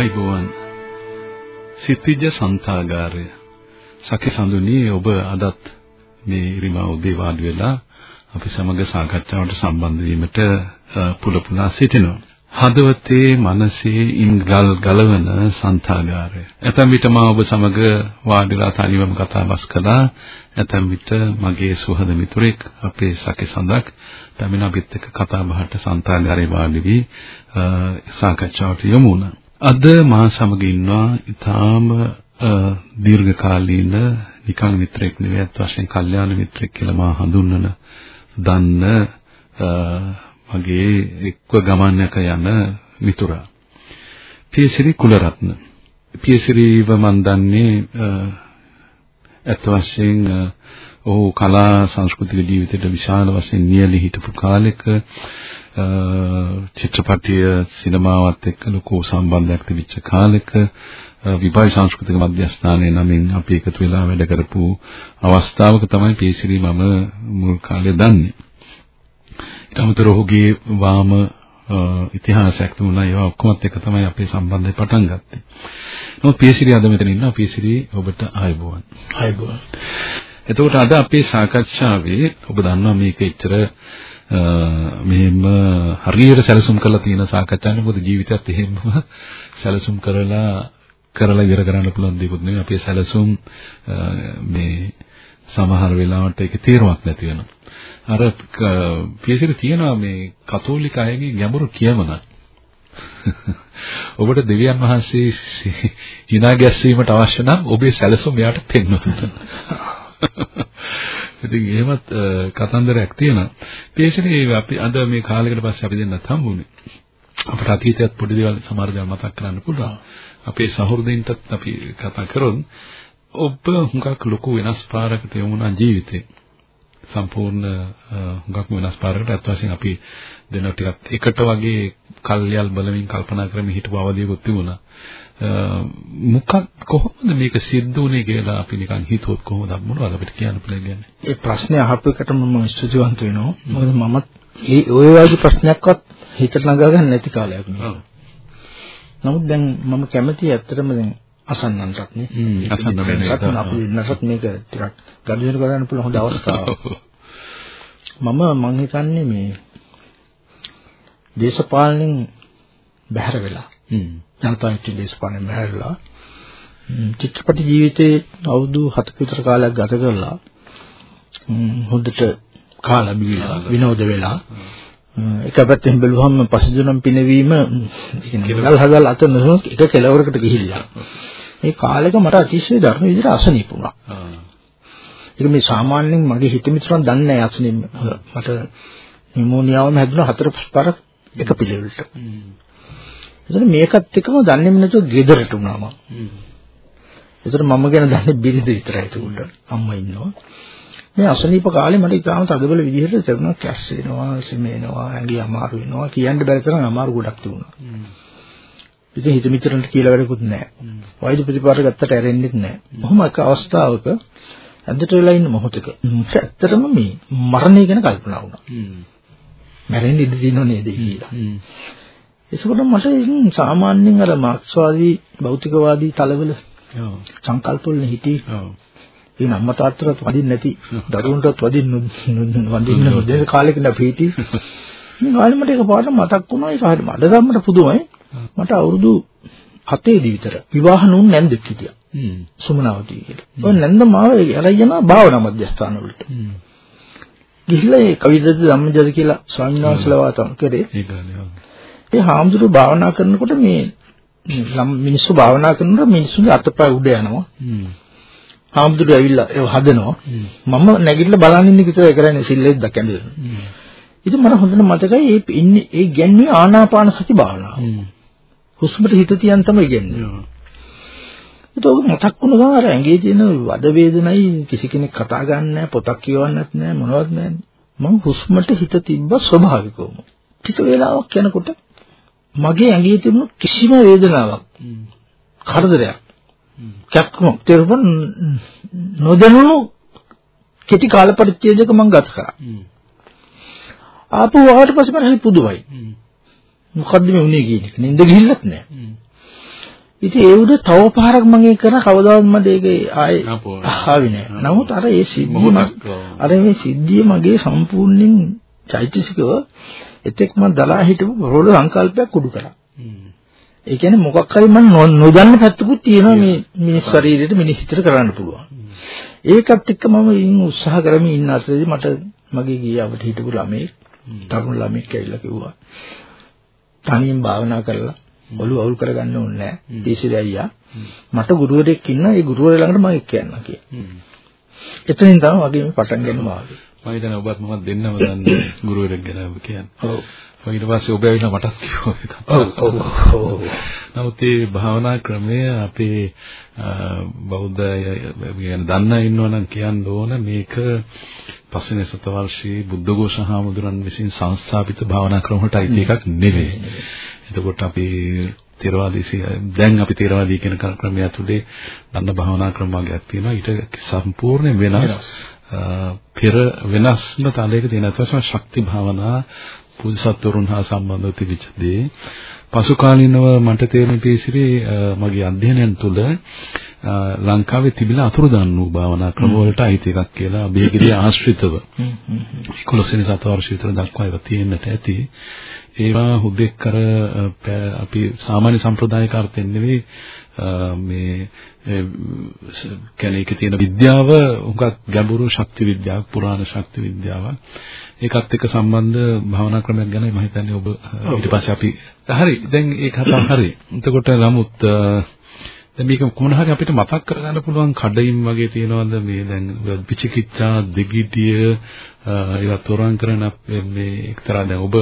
අයිබෝවන් සිතිජ සන්තාගාරය සකි සඳුනි ඔබ අදත් මේ ඉරිමා උදේ වාඩි වෙලා අපි සමග සාකච්ඡාවට සම්බන්ධ වීමට පුලපුලා සිටිනවා හදවතේ මනසේ ඉන්ගල් ගලවන සන්තාගාරය. ඇතැම් විට මා ඔබ සමග වාඩිලා තනිවම කතා බස් කළා. ඇතැම් විට මගේ සුහද මිතුරෙක් අපේ සකි සඳක් පැමිණ අපිත් එක්ක කතා බහට සන්තාගාරේ වාඩි වී සාකච්ඡාවට යමු වුණා. අද මා සමග ඉන්නවා ඊටාම දීර්ඝ කාලීන නිකං මිත්‍රෙක් නෙවෙයි අත් වශයෙන් කල්යාණ මිත්‍රෙක් කියලා මා හඳුන්වන දන්න මගේ එක්ව ගමනක යන මිතුරා. පියසිරි කුලරත්න. පියසිරිව මන් දන්නේ අත් වශයෙන් ඔහු කලා සංස්කෘතික ජීවිතයට විශාල වශයෙන් නියැලී හිටපු කාලෙක චිත්‍රපටීය සිනමාවත් එක්ක ලොකු සම්බන්ධයක් තිබිච්ච කාලෙක විභාග සංස්කෘතික මධ්‍යස්ථානයේ නමින් අපි එකතු වෙලා වැඩ කරපු අවස්ථාවක තමයි පීසිරි මම මුල් කාලේ දන්නේ. ඊට අමතරව ඔහුගේ වාම ඉතිහාසයක් තිබුණා ඒවා ඔක්කොමත් එක තමයි අපේ සම්බන්ධය පටන් ගත්තේ. නමුත් පීසිරි අද මෙතන ඉන්නවා පීසිරි ඔබට ආයුබෝවන්. ආයුබෝවන්. එතකොට අද අපේ සාකච්ඡාවේ ඔබ දන්නවා මේක එච්චර මෙහෙම හරියට සැලසුම් කරලා තියෙන සාකච්ඡාවක් මොකද ජීවිතයත් එහෙම සැලසුම් කරලා කරලා ඉවර කරන්න පුළුවන් දෙයක් නෙවෙයි අපේ සැලසුම් මේ සමහර වෙලාවට ඒකේ තීරමක් නැති වෙනවා. අර පියසිර තියෙනවා මේ කතෝලික අයගේ ගැඹුරු කියමනක්. ඔබට දෙවියන් වහන්සේ hina ගැස්වීමට අවශ්‍ය නම් ඔබේ සැලසුම් එයාට පෙන්වන්න. ඉතින් එහෙමත් කතන්දරයක් තියෙනවා. පේශනේ අපි අද මේ කාලයකට පස්සේ අපි දෙන්නත් හම්බුනේ. අපට අතීතයත් පොඩි දේවල් සමහර දේවල් මතක් කරන්න පුළුවන්. අපේ සහෘදයින්ටත් අපි කතා කරොත් ඔබ හුඟක් ලොකු වෙනස් පාරකට යමුනා ජීවිතේ. සම්පූර්ණ හුඟක් වෙනස් පාරකට අත් වශයෙන් අපි දෙන ටිකක් එකට වගේ කල්යල් බලමින් කල්පනා කරමින් හිටපු අවධියකුත් තිබුණා. මොකක් කොහොමද මේක සිද්ධ වුනේ කියලා අපි නිකන් හිතුවොත් කොහොමද මොනවද අපිට කියන්න පුළුවන් කියන්නේ? ඒ ප්‍රශ්නේ අහපු එකට මම ස්තුතිවන්ත වෙනවා. මොකද මමත් ඒ ওই වගේ ප්‍රශ්නයක්වත් හිතට නගා ගන්න නැති කාලයක් නේ. නමුත් දැන් මම කැමතියි ඇත්තටම දැන් අසන්නන්ටත් නේ. අසන්න බෑ අපි නැසත් මේක ටිකක් ගනුදෙනු කරන්න පුළුවන් හොඳ අවස්ථාවක්. මම මං හිතන්නේ මේ දේශපාලනෙන් බැහැර වෙලා. ජනතාවට දේශපාලනය බහැරලා චිත්‍රපට ජීවිතේ අවුරුදු 7ක විතර කාලයක් ගත කරලා හොඳට කාලා බීලා විනෝද වෙලා. එක පැත්තෙන් බැලුවම පසුදුනම් පිනවීම කියන්නේ හදල් අත නොසොත් එක කෙලවරකට ගිහිල්ලා. මේ කාලෙක මට අතිශය ධර්ම විදිහට අසනීප වුණා. ඒක මේ සාමාන්‍යයෙන් මගේ හිත මිතුරන් දන්නේ නැහැ අසනීප. මට නිමෝනියාවම හැදුණා හතර පාරක් එක පිළිවෙලට. එතන මේකත් එක්කම දන්නේම නැතුව ගෙදරට වුණා මම. එතන මම ගැන දන්නේ බිරිඳ විතරයි ඒකට. අම්මා ඉන්නවා. මේ අසනීප කාලේ මට ඉතාලම තදබල විදිහට තරුණ කැස් වෙනවා, සිමේනවා, ඇඟි අමාරු වෙනවා. කියන්න බැරි තරම් අමාරු ගොඩක් තිබුණා. ඉතින් හිත මිතරන්ට කියලා වැඩකුත් නැහැ. වෛද්‍ය ප්‍රතිපාර ගත්තට ඇරෙන්නෙත් නැහැ. කොහොම එක අවස්ථාවක ඇද්දට වෙලා ඉන්න මොහොතක ඇත්තටම මේ මරණය ගැන කල්පනා වුණා. මැරෙන්න ඉඩ තියෙනව නේද කියලා. එතකොට මට සාමාන්‍යයෙන් අර මාක්ස්වාදී භෞතිකවාදී තලවල සංකල්ප වල හිටී ඒ නම්ම තාත්තට වදින්න නැති දරුවන්ටත් වදින්න වදින්න නොදෙන කාලෙක ඉඳලා පීටි මේ කාලෙ මට එකපාරට මතක් වුණා. ඒක හරියට මඩ ගන්නට පුදුමයි. මට අවුරුදු 7 දී විතර විවාහ නුන් නැන්දෙක් හිටියා. සුමනාවතී කියලා. ඔය නැන්ද මාව අරගෙන භාවනා මධ්‍යස්ථාන වලට. ගිහිල්ලා ඒ කවිදද ධම්මජද කියලා ස්වාමීන් වහන්සේලා වාතම් කරේ. ඒ හාමුදුරුවෝ භාවනා කරනකොට මේ මිනිස්සු භාවනා කරනකොට මිනිස්සුගේ අතපය උඩ යනවා. ආම්දුරු ඇවිල්ලා ඒව හදනවා. මම නැගිටලා බලන් ඉන්න විතරයි කරන්නේ සිල්ලෙත් දකැඳගෙන. ඉතින් මට හොඳට මතකයි ඒ ඉන්නේ ඒ ගැන්නේ ආනාපාන සති භාවනාව. හුස්මට හිත තියන් තමයි ඉගෙනන්නේ. ඒක මතක් වුණා අර ඇඟේ තියෙන වද වේදනයි කිසි කෙනෙක් කතා ගන්න නැහැ පොතක් කියවන්නත් නැහැ මොනවත් නැහැ. මම හුස්මට හිත තිබ්බ ස්වභාවිකවම. ටික වේලාවක් යනකොට මගේ ඇඟේ තිබුණු කිසිම වේදනාවක් කරදරයක් කැක්කමක් තේරුම් නොදැනුණු කෙටි කාල පරිච්ඡේදයක මම ගත කරා. ආපහු ආවට පස්සේ මම හරි පුදුමයි. මොකද්ද මේ උනේ කියන එක. නින්ද ගිහිල්ලත් නැහැ. ඉතින් ඒ උඩ තව පාරක් මම ඒක කරන කවදාවත් මම ඒක ආයේ ආවේ නැහැ. නමුත් අර ඒ සිද්ධිය අර මේ සිද්ධිය මගේ සම්පූර්ණයෙන් චෛතසිකව එතෙක් මම දලා හිටපු රෝල සංකල්පයක් උඩු කරා. ඒ කියන්නේ මොකක් හරි මම නොදන්න පැත්තකුත් තියෙනවා මේ මිනිස් ශරීරයට මිනිස් හිතට කරන්න පුළුවන්. ඒකත් එක්ක මම උත්සාහ කරමින් ඉන්න අතරේදී මට මගේ ගියාවට හිටපු ළමයි තරුණ ළමෙක් ඇවිල්ලා කිව්වා තනියෙන් භාවනා කරලා ඔළුව අවුල් කරගන්න ඕනේ නැහැ. දීසිරි අයියා. මට ගුරුවරයෙක් ඉන්නා. ඒ ගුරුවරයා ළඟට මම එක්ක යනවා කියලා. එතනින් තමයි වගේ මේ පටන් ගන්න මාර්ගය. මම හිතන්නේ ඔබත් මමත් දෙන්නම දන්නේ ගුරුවරයෙක් ගැන ඔබ කියන්නේ. ඔව්. ඊට පස්සේ ඔබ ඇවිල්ලා මටත් කිව්වා ඒක. ඔව් ඔව්. නමුත් මේ භාවනා ක්‍රමය අපේ බෞද්ධ يعني දන්න ඉන්නවනම් කියන්න ඕන මේක පස්වෙනි සතවර්ෂී බුද්ධඝෝෂ හාමුදුරන් විසින් සංස්ථාපිත භාවනා ක්‍රම වලට අයිති එකක් නෙවෙයි. එතකොට අපි තේරවාදී දැන් අපි තේරවාදී කියන ක්‍රමය ඇතුලේ දන්න භාවනා ක්‍රම වර්ගයක් තියෙනවා. ඊට සම්පූර්ණ වෙනස් පෙර වෙනස්ම තලයක තියෙන අතවසම ශක්ති භාවනා පුදුසත්වරුන් හා සම්බන්ධව තිබිච්ච දේ. පසු කාලිනව මට තේරෙන පිසිරේ මගේ අධ්‍යයනයන් තුළ ලංකාවේ තිබිලා අතුරුදන් වූ භාවනා ක්‍රම වලට අයිති එකක් කියලා අභියගිරිය ආශ්‍රිතව 11 වෙනි සතවර්ෂය විතර දක්වා ඒවා තියෙන්නට ඇති. ඒවා හුදෙක් කර අපි සාමාන්‍ය සම්ප්‍රදායික අර්ථයෙන් නෙවෙයි මේ කියන්නේ ඒකේ තියෙන විද්‍යාව උගත් ගැඹුරු ශක්ති විද්‍යාවක් පුරාණ ශක්ති විද්‍යාවක්. ඒකත් එක්ක සම්බන්ධ භාවනා ක්‍රමයක් ගැන මම හිතන්නේ ඔබ ඊට පස්සේ අපි හරි දැන් ඒක හරි. එතකොට නමුත් දැන් මේක කොහොම හරි අපිට මතක් කරගන්න පුළුවන් කඩයින් වගේ තියනවාද මේ දැන් විචිකිච්ඡා දෙගිඩිය ඒවා තොරන් කරන මේ එක්තරා දැන් ඔබ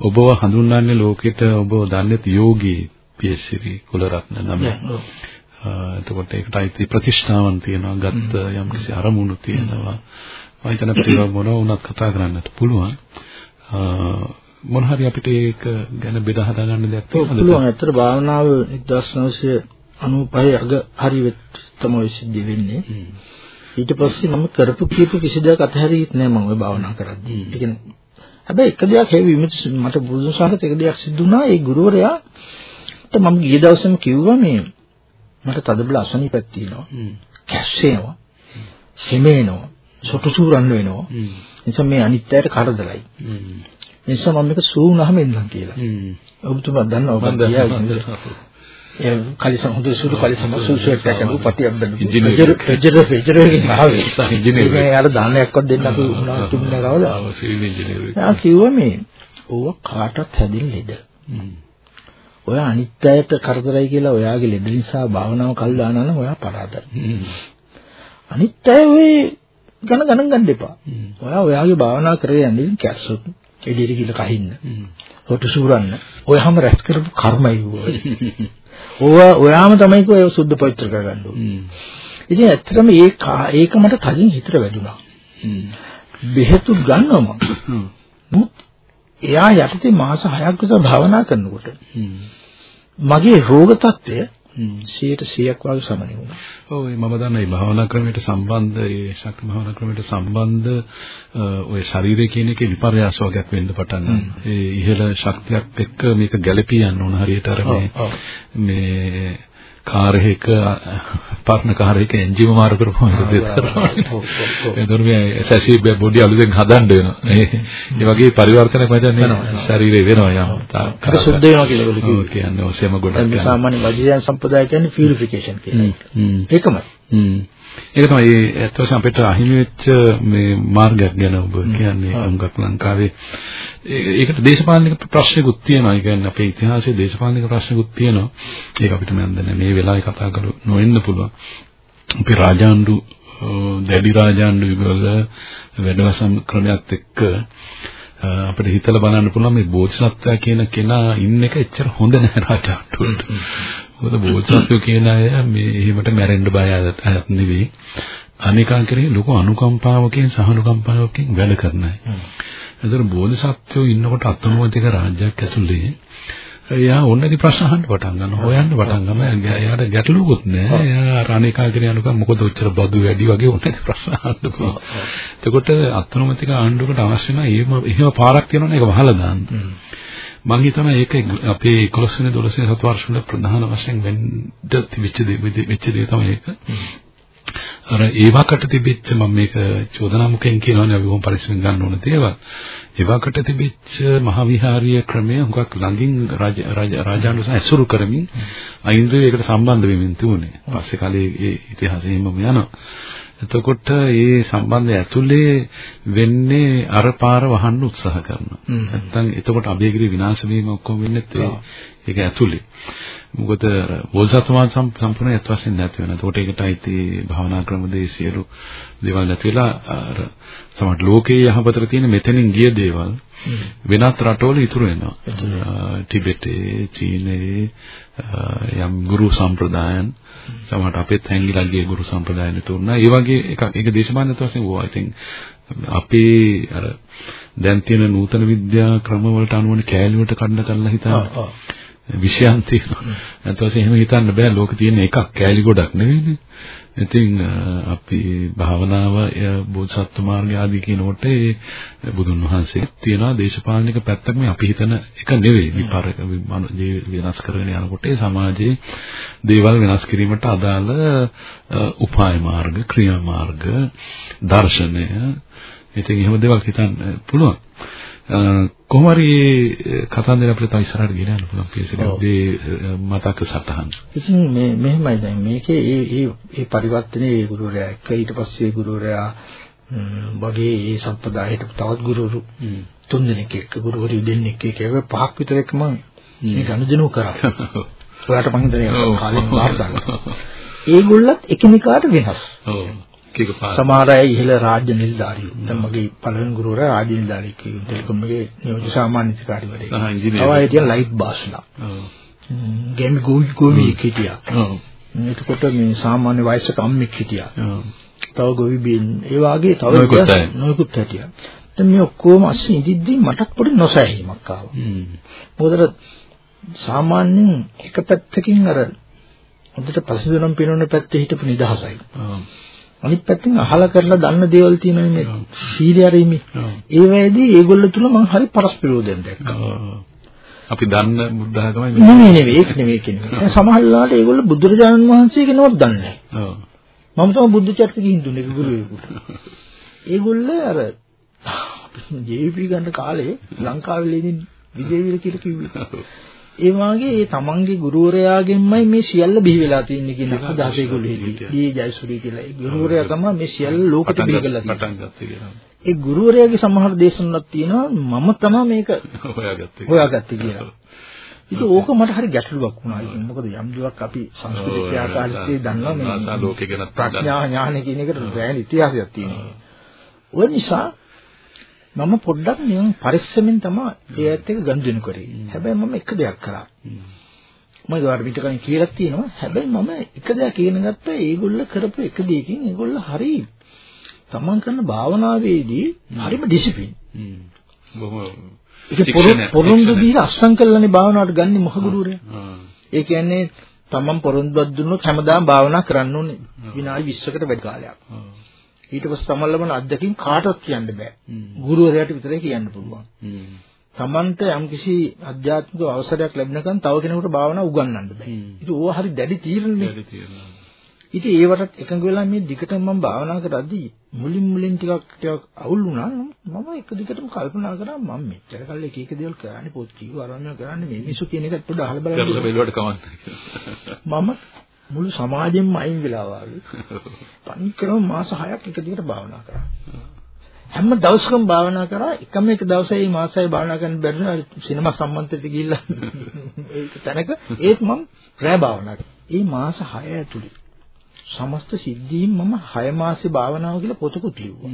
ඔබව හඳුන්වන්නේ ලෝකෙට ඔබ දන්නේ යෝගී පියසිරි කුලරත්න නම. එතකොට ඒකට අයිති ප්‍රතිෂ්ඨාවන් තියෙනවා ගත්ත යම්කිසි අරමුණු තියෙනවා. මම හිතන ප්‍රතිව මොන වුණත් කතා කරන්නට පුළුවන්. මොන හරි අපිට ඒක ගැන බෙදා හදා ගන්න දෙයක් තියෙනවද? පුළුවන්. ඇත්තට භාවනාව 1995 අග හරි තමයි සිද්ධ වෙන්නේ. ඊට පස්සේ මම කරපු කීප කිසි දෙයක් අතහැරියෙත් නෑ මම ওই භාවනා කරද්දී. ඒ කියන්නේ හැබැයි එක දෙයක් හැවි මට බුදුන් සාහකට එක දෙයක් සිද්ධ වුණා. ඒ ගුරුවරයාට මම ගිය දවසේම කිව්වා මේ මට තදබල අසනීපක් තියෙනවා. කැස්සෙනවා. සෙමේනවා. සොටු සූරන්න වෙනවා. නිසා මේ අනිත්‍යයට කරදරයි. නිසා මම මේක සූුණාම එන්නම් කියලා. ඔබතුමා දන්නවා ඔබ කියා ඒ කලිසම් හොඳ සුදු කලිසම් සුසුවෙක් දැකපු පටියක් බඳු ඉංජිනේර පෙජර එකෙන් ආවේ ඉංජිනේර මේ අර දානයක්වත් දෙන්න අපි උනා තිබුණා කවදා සිවිල් ඉංජිනේර ආ කිව්වා මේ ඕව කාටවත් හැදින් ලෙඩ ඔය අනිත්‍යයට කරදරයි කියලා ඔයාගේ ලෙඩ නිසා භාවනාව කල් දානවා නම් ඔයා පරාදයි. අනිත්‍යය ඔය ගණ ගණන් ගන්න එපා. ඔයා ඔයාගේ භාවනා කරේ යන්නේ කැස්සොත් එළියට ගිහලා කහින්න හොට සූරන්න ඔයහම රැස් කරපු කර්මයි ඕවා ඔයාම තමයි කෝ ඒ සුද්ධ පවිත්‍ර කරගන්න ඕනේ. ඉතින් ඇත්තටම ඒ ඒක මට තදින් හිතට වැදුනා. බෙහෙතු ගන්නවා මම. එයා යටතේ මාස 6ක් විතර භාවනා කරනකොට මගේ රෝග තත්ත්වය 100%ක් වගේ සමනය වුණා. ඔව් මම දන්නා මේ භාවනා ක්‍රමයට සම්බන්ධ ඒ ශක්ති භාවනා ක්‍රමයට සම්බන්ධ ඔය ශරීරය කියන එකේ විපර්යාස වගේක් වෙන්න පටන් ගන්නවා. ඒ ඉහළ ශක්තියක් එක්ක මේක ගැළපී යන්න ඕන හරියට අර මේ මේ කාර් එක පර්ණ කාර් එක එන්ජිම මාරු කරපුවම දෙත් කරනවා. එතකොට මේ සැසි බොඩි අලුතෙන් හදන්න වෙනවා. ඒ වගේ පරිවර්තනයක් මචං ශරීරේ වෙනවා යම්. ඒක සුද්ධ වෙනවා කියලා ඔය කියන්නේ ඔසෙම ගොඩක්. සාමාන්‍ය වෛද්‍යයන් සම්ප්‍රදාය කියන්නේ පියුරිෆිකේෂන් එක. ඒකමයි. ඒක තමයි ඒ ඇත්තටම අපිට අහිමි වෙච්ච මේ මාර්ගයක් ගැන ඔබ කියන්නේ හුඟක් ලංකාවේ ඒකට දේශපාලනික ප්‍රශ්නකුත් තියෙනවා. ඒ කියන්නේ අපේ ඉතිහාසයේ දේශපාලනික ප්‍රශ්නකුත් තියෙනවා. ඒක අපිට මම දන්නේ මේ වෙලාවේ කතා කරු නොවෙන්න පුළුවන්. අපි රාජාණ්ඩු දැඩි රාජාණ්ඩු වල වැඩවසම් ක්‍රමයක් එක්ක අපිට හිතලා බලන්න පුළුවන් මේ බෝධිසත්වයා කියන කෙනා ඉන්න එක එච්චර හොඳ නැහැ රාජාට්ටුවට. මොකද බෝධිසත්වෝ කියන අය මේ එහෙමට මැරෙන්න බය අයත් නෙවෙයි. අනිකා කෙරෙහි ලොකු අනුකම්පාවකින් සහනුකම්පාවකින් වැඩ කරන අය. ඒතර බෝධිසත්වෝ ඉන්නකොට අත්නෝතික රාජ්‍යයක් ඇතුලේ එයා ඕනෑදි ප්‍රශ්න අහන්න පටන් ගන්නවා. හොයන්න පටන් ගන්නවා. එයාට ගැටලුවකුත් නෑ. එයා රණේකා කියන අනුක මොකද ඔච්චර බදු වැඩි වගේ ඕනෑදි ප්‍රශ්න අහන්න පුළුවන්. එතකොට අත්නොමතික ආණ්ඩුවකට අවශ්‍ය නැහැ. එහෙම එහෙම පාරක් තියෙනවනේ ඒක වහලා දාන්න. මම හිතනවා ඒක අපේ 11 වෙනි 12 වෙනි සත වර්ෂවල ප්‍රධාන වශයෙන් වෙන්න තිබිච්ච වෙච්ච දේ තමයි ඒක. අර ඒවකට තිබිච්ච මම මේක චෝදනා මුඛයෙන් කියනවනේ අපි කොහොම පරිස්සමෙන් ගන්න ඕන දේවල්. ඒවකට තිබිච්ච මහවිහාරීය ක්‍රමය හුඟක් ළඟින් රාජානුස ඇසුරු කරමින් අයින්ද්‍රිය ඒකට සම්බන්ධ වෙමින් තිබුණේ. පස්සේ කාලේ ඒ ඉතිහාසයෙන්ම යනවා. එතකොට මේ සම්බන්ධය ඇතුලේ වෙන්නේ අර පාර වහන්න උත්සාහ කරනවා. නැත්තම් එතකොට අභයගිරි විනාශ වීම ඔක්කොම වෙන්නේ ඒක ඇතුලේ. මොකද බෝසත්තුමාන් සම්පූර්ණ යත් වශයෙන් නැති වෙනවා. එතකොට ඒකට අයිති භාවනා ක්‍රම දේ සියලු දේවල් නැති වෙලා අර සමහර ලෝකයේ යහපතට තියෙන මෙතනින් ගිය දේවල් වෙනත් රටවල ඉතුරු වෙනවා. ටිබෙටේ, චීනයේ යම් ගුරු සම්ප්‍රදායන් සමහරට අපෙත් හැංගිලා ගිය ගුරු සම්ප්‍රදායන් තුන. ඒ වගේ එක එක දේශපාලන වශයෙන් ඕවා. Think අපේ අර දැන් තියෙන නූතන විද්‍යා ක්‍රම වලට අනුවනේ කෑලි වලට කඩන කරලා හිතන්නේ. විෂයන් තියෙනවා. නැත්නම් එහෙම හිතන්න බෑ ලෝකේ තියෙන එකක් කෑලි ගොඩක් නෙවෙයිනේ. ඉතින් අපි භාවනාව බෝධිසත්ව මාර්ගය ආදී කියනකොට ඒ බුදුන් වහන්සේ තියනවා දේශපාලනික පැත්තක් මේ අපි හිතන එක නෙවෙයි. විපරක වෙනස් කරගෙන යනකොට සමාජයේ දේවල් වෙනස් කිරීමට අදාළ උපාය මාර්ග, ක්‍රියා මාර්ග, දර්ශනය ඉතින් එහෙම දේවල් හිතන්න පුළුවන්. කොහොම හරි කතන්දර අපිට තව ඉස්සරහට ගෙන යන්න පුළුවන් කේසරේ මතක සටහන්. ඉතින් මේ මෙහෙමයි දැන් මේකේ ඒ ඒ ඒ පරිවර්තනයේ ඒ ගුරුවරයා එක්ක ඊට පස්සේ ගුරුවරයා වගේ ඒ සම්ප්‍රදායට තවත් ගුරුවරු තුන් දෙනෙක් එක්ක ගුරුවරු දෙන්නෙක් එක්ක පහක් විතර එක්ක මම මේ ගනුදෙනු කරා. ඔයාලට මම හිතන්නේ කාලෙන් වාර්තා කරා. ඒගොල්ලත් එකිනෙකාට වෙනස්. ඔව්. සමහර අය ඉහළ රාජ්‍ය නිලධාරියෝ. දැන් මගේ පළවෙනි ගුරුවරයා රාජ්‍ය නිලධාරියෙක් කිව්වා. ටෙලිකොම් එකේ නියෝජ්‍ය සාමාන්‍ය අධිකාරිවරයෙක්. ආ ඉංජිනේර. තව හිටියන් ලයිට් බාස්ලා. ඔව්. ගේමි ගෝවි ගෝවි හිටියා. ඔව්. එතකොට මේ සාමාන්‍ය වයසක අම්මෙක් හිටියා. ඔව්. තව ගෝවි බින් ඒ වාගේ තව නොයෙකුත් හිටියා. දැන් මේ ඔක්කොම අස්සේ ඉඳිද්දි මටත් පොඩි නොසෑහීමක් ආවා. මොකද සාමාන්‍යයෙන් එක පැත්තකින් අර හොඳට පසුදනම් පිනවන පැත්තේ හිටපු නිදහසයි. අනිත් පැත්තෙන් අහලා කරලා දන්න දේවල් තියෙනවා මේ සීලය අරීමේ. ඒ වෙලේදී ඒගොල්ලෝ තුල මම හරි පරස්පරෝදයෙන් දැක්කා. අපි දන්න බුද්ධ ආගමයි නෙමෙයි නෙමෙයි ඒක නෙමෙයි කියන්නේ. දැන් සමහර වෙලාවට ඒගොල්ලෝ බුදුරජාණන් වහන්සේ කෙනෙක්වත් දන්නේ නැහැ. ඔව්. මම තමයි බුද්ධ චරිත ගිහින් දුන්නේ ගුරුවරයෙකුට. ඒගොල්ලෝ අර ජීවිපී ගන්න කාලේ ලංකාවේ ලේනින් විජේවීර කියලා කිව්වේ. ඒ වාගේ ඒ තමන්ගේ ගුරුවරයාගෙන්මයි මේ සියල්ල බිහි වෙලා තියෙන්නේ කියන අදහස ඒගොල්ලෝ හිටියේ. දී ජයසූරිය කියලා. ඒ ගුරුවරයා තමයි මේ සියල්ල ලෝකෙට බිහි කරලා තියෙන්නේ. ඒ ගුරුවරයාගේ සමහර දේශනවලක් තියෙනවා මම තමයි මේක හොයාගත්තේ. හොයාගත්තේ කියලා. ඉතින් ඕක මට හරි ගැටලුවක් වුණා. ඉතින් මොකද යම් දුවක් අපි සංස්කෘතික ක්‍රියාකාරීත්වයේ දන්නවා මේ ආසා ලෝකේ ගැන ප්‍රඥා ඥාන කියන එකට දැන ඉතිහාසයක් තියෙනවා. ඔය නිසා මම පොඩ්ඩක් නිකන් පරිස්සමෙන් තමයි ඒ ඇත්ත එක ගනුදෙනු කරේ. හැබැයි මම එක දෙයක් කරා. මම ඒකට පිට කලින් කියලා තියෙනවා. හැබැයි මම එක දෙයක් ඉගෙන ගත්තා ඒගොල්ල කරපු එක දෙයකින් ඒගොල්ල හරි තමන් කරන භාවනාවේදී හරිම ඩිසිප්ලින්. බොහොම පොරොන්දු දීලා අස්සම් කළානේ භාවනාවට ගන්නේ මොහ ගුරුවරයා. ඒ කියන්නේ තමන් පොරොන්දුවක් දුන්නොත් හැමදාම භාවනා කරන්න ඕනේ. විනාඩි 20කට වැඩි කාලයක්. ඊට පස්සේ තමන් ලබන අත්දැකීම් කාටවත් කියන්න බෑ. ගුරුවරයාට විතරයි කියන්න පුළුවන්. තමන්ට යම්කිසි අධ්‍යාත්මික අවසරයක් ලැබෙනකන් තව කෙනෙකුට භාවනා උගන්වන්න බෑ. ඉතින් ඕවා හරි දැඩි තීරණනේ. ඉතින් ඒවට එකඟ වෙලා මේ දිගටම මම භාවනා කරද්දී මුලින් මුලින් ටිකක් ටිකක් අවුල් වුණා. මම එක දිගටම කල්පනා කරා මම මෙච්චර කල් එක එක දේවල් කරන්නේ පොත් කියව අරගෙන කරන්නේ මේ මිනිස්සු කියන එකත් පොඩ්ඩ අහලා බලන්න. කරලා බැලුවට කමක් මම මුළු සමාජෙම අයින් වෙලා වාගේ. පන්කරම මාස 6ක් එක දිගට භාවනා කරා. හැම දවසකම භාවනා කරා එකම එක දවසේ මේ මාසයි භාවනා කරන්න බැරි සිනමා සම්මන්ත්‍රයට ගිහිල්ලා ඒක තැනක ඒත් මම රැ භාවනා කරා. ඒ මාස 6 ඇතුළේ සමස්ත සිද්ධීන් මම 6 මාසේ භාවනාව කියලා පොතකුත් ලිව්වා.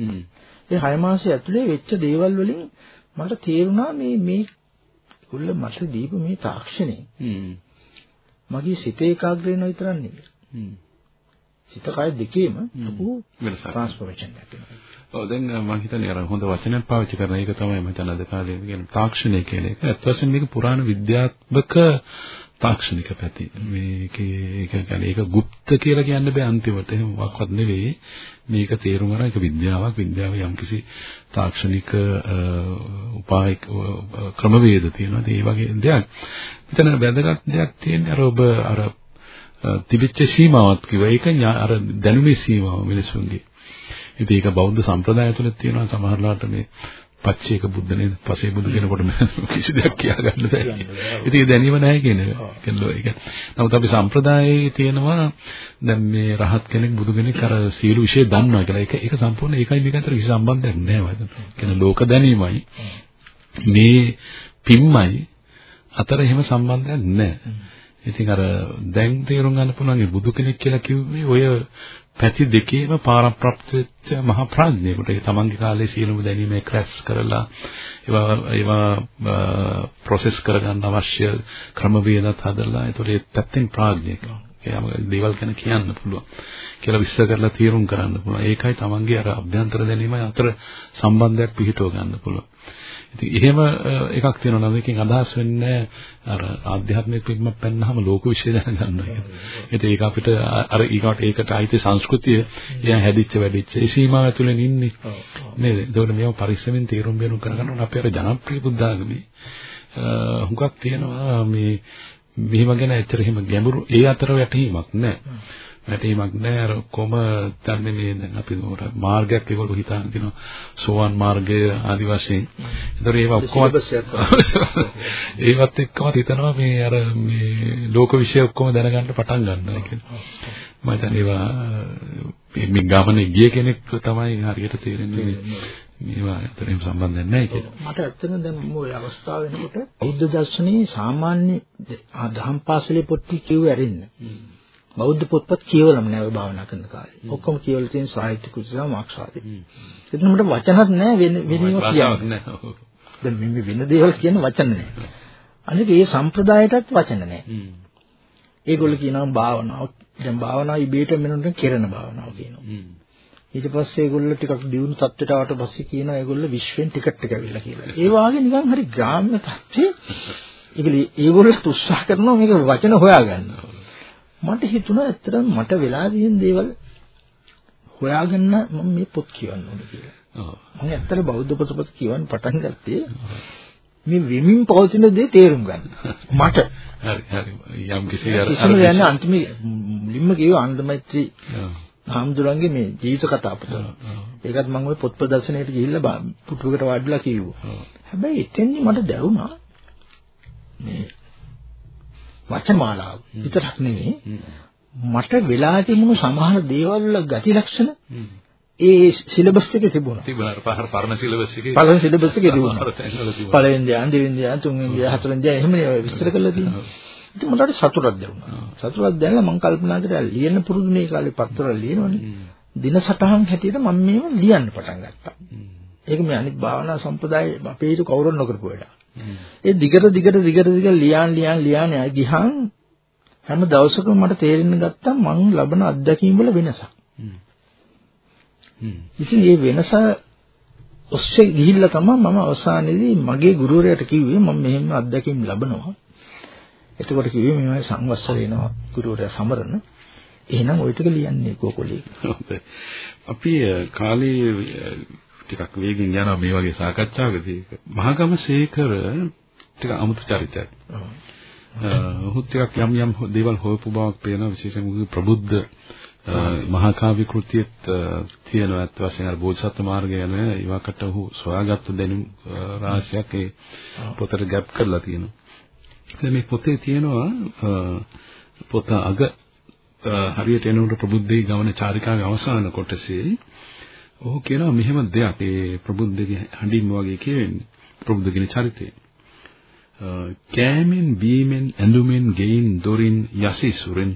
ඒ 6 මාසය ඇතුලේ වෙච්ච දේවල් වලින් මට තේරුණා මේ මේ කුල්ල මට දීපු මේ තාක්ෂණය. මගේ සිත ඒකාග්‍ර වෙනවා විතරක් නෙවෙයි. සිත කය දෙකේම ලොකු වෙනසක්. ට්‍රාන්ස්ෆෝමේෂන් එකක් වෙනවා. ඔව් දැන් මම හිතන්නේ අර හොඳ වචනයක් පාවිච්චි කරන එක තමයි මම හිතන්නේ අද කාලේ කියන තාක්ෂණය කියන එක. ඇත්ත වශයෙන්ම මේක පුරාණ විද්‍යාත්මක තාක්ෂණික පැති. මේකේ ඒක කියන්නේ ඒක গুপ্ত කියලා කියන්න බෑ අන්තිමට. එහෙම මොකක්වත් නෙවෙයි. මේක තේරුම් අරන් ඒක විද්‍යාවක්. විද්‍යාව යම්කිසි තාක්ෂණික උපාය ක්‍රමවේද තියෙනවා. ඒ වගේ දෙයක්. මෙතන වැදගත් දෙයක් තියෙන්නේ අර ඔබ අර තිබිච්ච සීමාවක් කිව්වා. ඒක අර දැනුමේ සීමාව මිනිසුන්ගේ. ඉතින් ඒක බෞද්ධ සම්ප්‍රදාය තුළ තියෙනවා සමහරලාට මේ පච්චේක බුද්ධ නේද පසේ බුදු කෙනෙකුට කිසි දෙයක් කියා ගන්න බෑ. ඉතින් ඒ දැනීම නැහැ කියන එක. නමුත් අපි සම්ප්‍රදායේ තියෙනවා දැන් මේ රහත් කෙනෙක් බුදු කෙනෙක් අර සීල විශේෂ දන්නවා කියලා. ඒක ඒක සම්පූර්ණ ඒකයි මේක අතර කිසි සම්බන්ධයක් නැහැ වද. කියන්නේ ලෝක දැනීමයි මේ පිම්මයි අතර එහෙම සම්බන්ධයක් නැහැ. ඉතින් අර දැන් තේරුම් ගන්න පුළුවන් බුදු කෙනෙක් කියලා කිව්වේ ඔය පැති දෙකේම පාරප්‍රාප්ත වෙච්ච මහ ප්‍රඥයෙකුට. ඒ තමන්ගේ කාලේ සියලුම දැනීම ක්‍රැෂ් කරලා ඒවා ඒවා ප්‍රොසෙස් කරගන්න අවශ්‍ය ක්‍රමවේදත් හදලා ඒතකොට ඒ පැත්තෙන් ප්‍රඥයෙක් එයාම දේවල් ගැන කියන්න පුළුවන් කියලා විශ්ව කරලා තීරුම් කරන්න පුළුවන්. ඒකයි Tamange අර අභ්‍යන්තර දැනීමයි අතර සම්බන්ධයක් පිහිටව ගන්න පුළුවන්. ඉතින් එහෙම එකක් තියෙනවා නම් එකකින් අදහස් වෙන්නේ අර ආධ්‍යාත්මික පිටමක් පෙන්නහම ලෝක විශ්ය දැනගන්නවා කියන. ඒත් ඒක අපිට අර ඊකට ඒකට අයිති සංස්කෘතිය එයා හැදිච්ච වැඩිච්ච ඒ සීමාව ඇතුළෙන් ඉන්නේ. නේද? ඒකෝට මේව පරිස්සමෙන් තීරුම් බේරුම් කරගන්න ඕන අපේ අර ජනප්‍රිය බුද්ධාගමේ හුඟක් තියෙනවා මේ මෙහිම ගැන ඇත්තට එහෙම ගැඹුරු ඒ අතර වැටහීමක් නැහැ. වැටීමක් නැහැ අර කොම දන්නේ මේ දැන් අපි උර මාර්ගයක් ඒගොල්ලෝ හිතාන තියෙනවා සෝවන් මාර්ගය ආදි වශයෙන්. ඒතර ඒවා ඔක්කොම ඒවත් එක්කම හිතනවා මේ අර මේ ලෝක විශ්ය ඔක්කොම දැනගන්න පටන් ගන්නවා කියලා. මම හිතන්නේ ඒවා මේ ගමනේ ගිය කෙනෙක් තමයි හරියට තේරෙන්නේ මේවා අතරින් සම්බන්ධයක් නැහැ කියලා. මට ඇත්තටම දැන් ওই අවස්ථාව වෙනකොට බෞද්ධ දර්ශනයේ සාමාන්‍ය දහම් පාසලේ පොත්ටි කියුව ඇරෙන්න. බෞද්ධ පොත්පත් කියවලම නෑ ඔය භාවනා කරන කාලේ. ඔක්කොම කියවල තියෙන සාහිත්‍ය කෘති සහ මාක්ෂාදී. ඒත් මට වචනත් නෑ වෙන වෙනම කියන්නේ. දැන් මේ වෙන දේවල් කියන වචන නෑ. අනික ඒ සම්ප්‍රදායටත් වචන නෑ. ඒගොල්ලෝ කියනවා භාවනාව. දැන් භාවනාව ඉබේට මෙන්නට කෙරෙන භාවනාව කියනවා. ඊට පස්සේ ඒගොල්ලෝ ටිකක් දියුණු තත්ත්වයට ආවට පස්සේ කියනවා ඒගොල්ලෝ විශ්වෙන් ටිකට් එක ඇවිල්ලා කියලා. ඒ වාගේ නිකන් හරි ග්‍රාම්‍ය තත්ත්වේ ඒගොල්ලෝ ඒගොල්ලෝ උත්සාහ කරනවා මේක වචන හොයාගන්න. මට හිතුණා ඇත්තටම මට වෙලා තියෙන දේවල් හොයාගන්න මම මේ පොත් කියවන්න ඕනේ කියලා. ඔව්. මම ඇත්තට බෞද්ධ පොතපත් කියවන්න පටන් ගත්තේ මේ වෙමින් පවතින දේ තේරුම් ගන්න. මට හරි හරි යම් කිසි අර කිසිම යන්නේ අන්තිමේ මුලින්ම කියව ආනන්දමෛත්‍රී හාමුදුරන්ගේ මේ ජීවිත කතා පොත. ඒකත් මම ওই පොත් ප්‍රදර්ශනයට ගිහිල්ලා පුටුවකට වාඩිලා කිව්වා. හැබැයි එතෙන්දි මට දැනුණා මේ වචමාලාව විතරක් නෙවෙයි මට වෙලා තිබුණු සමහර දේවල් වල ගති ලක්ෂණ ඒ සිලබස් එකේ තිබුණා. තිබුණා. පහර පරණ සිලබස් එකේ. පරණ සිලබස් එකේ තිබුණා. පළවෙනි දේ, දෙවෙනි දේ, තුන්වෙනි දේ, හතරවෙනි දේ එහෙමනේ විස්තර කරලා තියෙනවා. ඉතින් මට සතුටක් දැනුණා. සතුටක් දැනලා මම කල්පනා කරා ලියන්න පුරුදු මේ කාලේ පත්‍ර ලියනවනේ. දින සටහන් හැටියට මම මේව ලියන්න පටන් ගත්තා. ඒක මේ අනිත් භාවනා සම්ප්‍රදායේ අපේ හිත කවුරුන් නොකරපු වැඩක්. ඒ දිගට දිගට දිගට දිගට ලියන් ලියන් ලියන් ගිහන් හැම දවසකම මට තේරෙන්න ගත්තා මං ලබන අත්දැකීම් වල වෙනසක්. ඉතින් මේ වෙනස ඔස්සේ ගිහිල්ලා තමයි මම අවසානයේදී මගේ ගුරුවරයාට කිව්වේ මම මෙහෙම අත්දැකීම් ලබනවා. එතකොට කිව්වේ මේවයි සංවස්සර වෙනවා ගුරුවරයා සමරන. එහෙනම් ওই ටික ලියන්නේ කොකොලේ. අපි කාලේ ටිකක් වේගින් යනවා මේ වගේ සාකච්ඡාවකදී. මහගම සේකර ටික අමුතු චරිතයක්. ඔහුත් ටිකක් යම් යම් දේවල් හොයපු බවක් පේනවා විශේෂයෙන්ම ප්‍රබුද්ධ මහා කාව්‍ය කෘතියෙත් තියෙනවා අත් වශයෙන් අර බෝධිසත්ව මාර්ගය යන ඒවකට ඔහු සොයාගත්තු දැනුම් රාශියක් ඒ පොතට ගැප් කරලා තියෙනවා. දැන් මේ පොතේ තියෙනවා පොත අග හරියට එනකොට ප්‍රබුද්ධී ගමන චාරිකාවේ අවසාන කොටසේ ඔහු කියනවා මෙහෙම දෙයක් ඒ ප්‍රබුද්ධගේ හඬින් වගේ කියවෙන්නේ ප්‍රබුද්ධගේ චරිතය. කෑමෙන් බීමෙන් ඇඳුමෙන් ගෙයින් දොරින් යසිසුරෙන්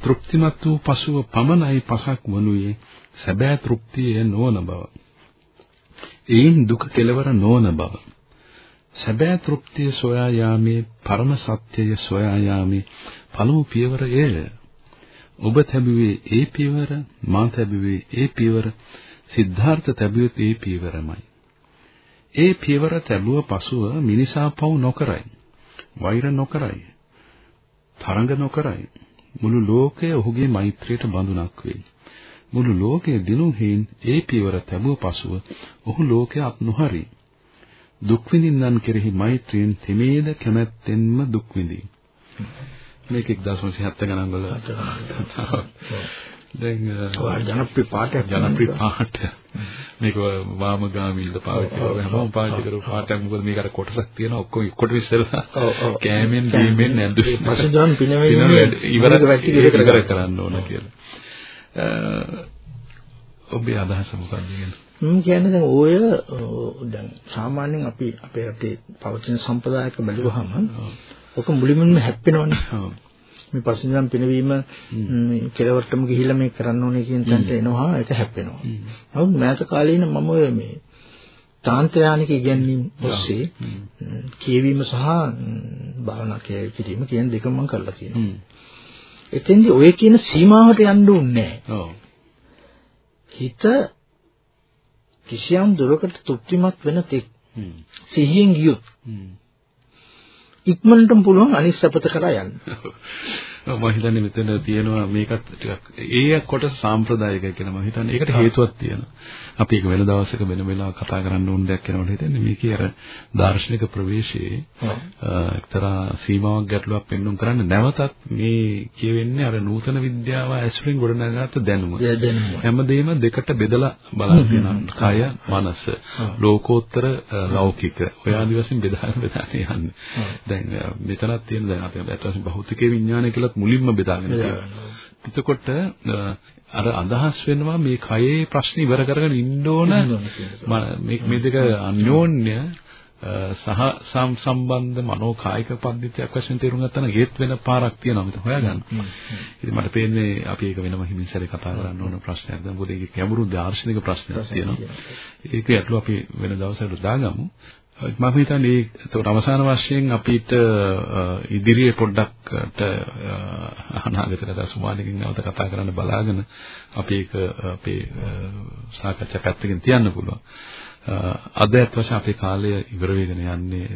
තෘප්තිමත් වූ පසුව පමණයි පසක් වනුයේ සැබෑ තෘප්තිය නොවන බව. එයින් දුක කෙලවර නොවන බව. සැබෑ තෘප්තිය සොයා යාමේ පරම සත්‍යය සොයා යාමේ පළමු පියවර එය. ඔබ තැබුවේ ඒ පියවර, මා තැබුවේ ඒ පියවර, සිද්ධාර්ථ තැබුවේ ඒ පියවරමයි. ඒ පියවර තැබුව පසුව මිනිසා පව් නොකරයි. වෛර නොකරයි. තරඟ නොකරයි. මුළු ලෝකය ඔහුගේ මෛත්‍රියට බඳුනක් වෙයි. මුළු ලෝකයේ දිනුම් හේන් ඒ පියවර තැබුව පසුව ඔහු ලෝකය අත් නොහරි. දුක් විඳින්නන් කෙරෙහි මෛත්‍රියෙන් තෙමේද කැමැත්තෙන්ම දුක් විඳී. මේක 1970 ගණන් වල දැන් ජනප්‍රිය පාඨයක් ජනප්‍රිය පාඨ. මේක වාමගාමීන්ද පාවිච්චි කරලා හැමෝම පාවිච්චි කරපු පාඨයක්. මොකද මේකට කොටසක් තියෙනවා. ඔක්කොම කොට ඉස්සෙල්ලා කෑමෙන් බීමෙන් නැඳුම් පසුජාන් පිනවෙන්නේ ඉවර ඉවර කරන්න ඕන කියලා. ඔබේ අදහස මොකක්ද? කියන්නේ මම කියන්නේ දැන් ඔය දැන් සාමාන්‍යයෙන් අපි අපේ රටේ පවතින සම්ප්‍රදායක බැලුවහම ඔක මුලින්ම හැප්පෙනවනේ. මේ පසුඳම් පිනවීම කෙලවරටම ගිහිල්ලා මේ කරන්න ඕනේ කියන තැනට එනවා ඒක හැප්පෙනවා. නමුත් මෑත කාලේ ඉන්න මම ඔය මේ තාන්ත්‍රානික ඉගැන්වීම් ඔස්සේ කියවීම සහ භාවනා කිරීම කියන දෙකම මම කරලා තියෙනවා. එතෙන්දී ඔය කියන සීමාවට යන්න ඕනේ. නැහැ. හිත කිසියම් දුරකට තෘප්තිමත් වෙන තෙක් සිහියෙන් ගියොත් ඉක්මනටම පුළුවන් අනිත් සපත කරා යන්න. මම හිතන්නේ මෙතන තියෙනවා මේකත් ටිකක් ඒ කොටස සාම්ප්‍රදායිකයි කියලා මම හිතන්නේ ඒකට හේතුවක් තියෙනවා. අපි ඒක වෙන දවසක වෙන වෙලාවක කතා කරන්න ඕන දෙයක් වෙනකොට හිතන්නේ මේකේ අර දාර්ශනික ප්‍රවේශයේ එක්තරා සීමාවක් ගැටලුවක් පෙන්වන්න කරන්න නැවතත් මේ කියවෙන්නේ අර නූතන විද්‍යාව ඇසුරින් ගොඩනගාගත්ත දැනුම. හැමදේම දෙකට බෙදලා බලන්න තියෙනවා. කය, මනස, ලෝකෝත්තර, ලෞකික. ඔය ආදි වශයෙන් බෙදාගෙන බෙදාගෙන යන්නේ. දැන් මෙතනත් තියෙන දැන් අපි අත් වශයෙන් භෞතික විඥානය කියලා ඒකත් මුලින්ම බෙදාගෙන තියෙනවා. එතකොට අර අදහස් වෙනවා මේ කයේ ප්‍රශ්න ඉවර කරගෙන ඉන්න ඕන මේ මේ දෙක අන්‍යෝන්‍ය සහ සම්බන්ධ මනෝ කායික පද්ධතියක් වශයෙන් තේරුම් ගත්තා නම් ඒත් වෙන පාරක් තියෙනවා මෙතන හොයාගන්න. ඉතින් මට පේන්නේ අපි ඒක වෙනම හිමින් සැරේ කතා කරන්න ඕන ප්‍රශ්නයක්. දැන් මොකද ඒක ගැඹුරු දාර්ශනික ප්‍රශ්නයක් තියෙනවා. ඒක ඇතුළු අපි වෙන දවසකට දාගමු. මම හිතන්නේ ඒකට අවසාන වශයෙන් අපිට ඉදිරියේ පොඩ්ඩක්ට අනාගතයට සුමානකින් නැවත කතා කරන්න බලාගෙන අපි ඒක අපේ සාකච්ඡා පැත්තකින් තියන්න පුළුවන්. අද ඇත්ත වශයෙන් අපේ කාලය ඉවර වෙගෙන යන්නේ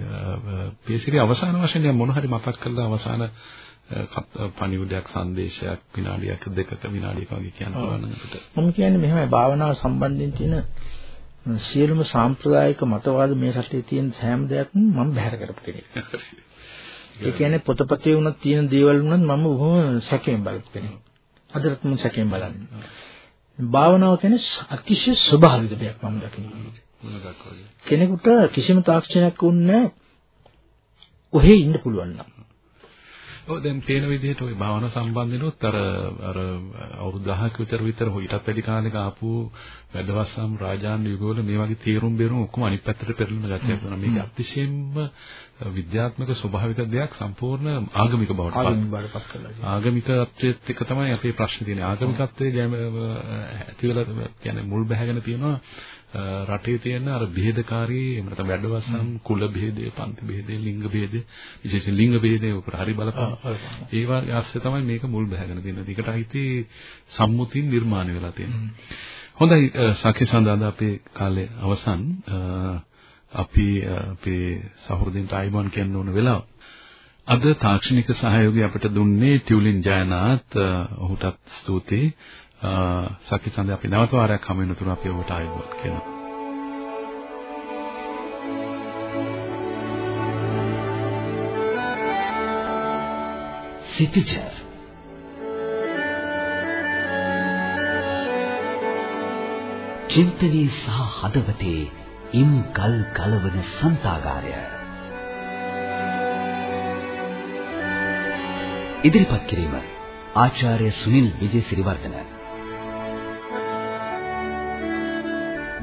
පේසිරි අවසාන වශයෙන් මොන හරි මතක් කරලා අවසාන පණිවිඩයක් සංදේශයක් විනාඩියක් දෙකක විනාඩියක වගේ කියන්න පුළුවන් අපිට. මම කියන්නේ මෙහෙමයි භාවනාව සම්බන්ධයෙන් තියෙන සියලුම සාම්ප්‍රදායික මතවාද මේ රටේ තියෙන හැම දෙයක්ම මම බැහැර කරපු කෙනෙක්. ඒ කියන්නේ පොතපතේ වුණත් තියෙන දේවල් වුණත් මම බොහොම සැකයෙන් බලපු කෙනෙක්. අදටත් මම සැකයෙන් බලන්නේ. භාවනාව කියන්නේ අතිශය ස්වභාවික දෙයක් මම දකින්නේ. කෙනෙකුට කිසිම තාක්ෂණයක් වුන්නේ ඔහේ ඉන්න පුළුවන් නම්. ඔව් දැන් පේන විදිහට ওই භාවනා සම්බන්ධනොත් අර අර අවුරුදු 10ක විතර විතර ඊටත් වැඩි කාලෙක ආපු වැඩවසම් රාජාන් යුගවල මේ වගේ තීරුම් බේරුම් ඔක්කොම අනිත් පැත්තට පෙරලන ගතියක් වුණා. මේක අතිශයින්ම විද්‍යාත්මක ස්වභාවික දෙයක් සම්පූර්ණ ආගමික බවට පත් කරලා. ආගමිකත්වයේත් එක තමයි අපේ ප්‍රශ්නේ තියෙන්නේ. ආගමිකත්වයේ ඇති වෙලා කියන්නේ මුල් බැහැගෙන තියෙනවා රටේ තියෙන අර බෙහෙදකාරී එහෙම නැත්නම් වැඩවසම් කුල බෙහෙදේ පන්ති බෙහෙදේ ලිංග බෙහෙදේ විශේෂයෙන් ලිංග බෙහෙදේ උකට හරි බලපාන ඒවා ඇස්සේ තමයි මේක මුල් බැහැගෙන තියෙන්නේ. ඒකට අයිති සම්මුතින් නිර්මාණය වෙලා තියෙනවා. හොඳයි සාකේ සඳහන් අපේ කාලේ අවසන් අපි අපේ සහෘදින්ට ආයිබෝන් කියන්න ඕන වෙලාව. අද තාක්ෂණික සහයෝගය අපට දුන්නේ ටියුලින් ජයනාත් ඔහුටත් ස්තුතියි. සාකේ සඳහන් අපි නැවත වාරයක් හමු වෙනතුරු අපි ඔබට ආයිබෝන් කියනවා. සිටිජර්. චින්තනයේ සහ හදවතේ ඉම් ගල් ගලවන සන්තාගාරය. ඉදිරිපත් කිරීම ආචාර්ය සුනිල් විජේසිරිවර්ධන.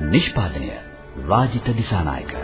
නිෂ්පාදනය රාජිත දිසානායක.